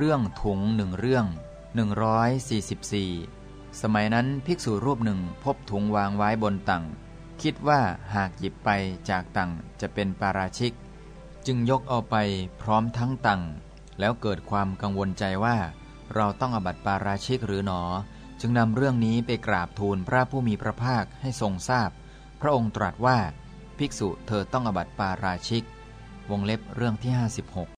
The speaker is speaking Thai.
เรื่องถุงหนึ่งเรื่อง 144 สมัยนั้นภิกษุรูปหนึ่งพบถุงวางไว้บนตังคิดว่าหากหยิบไปจากตังจะเป็นปาราชิก จึงยกเอาไปพร้อมทั้งตังแล้วเกิดความกังวลใจว่า เราต้องอบัติปาราชิกหรือหนอ จึงนำเรื่องนี้ไปกราบทูลพระผู้มีพระภาคให้ทรงทราบพพระองค์ตรัสว่า ภิกษุเธอต้องอบัติปาราชิก วงเล็บเรื่องที่ 56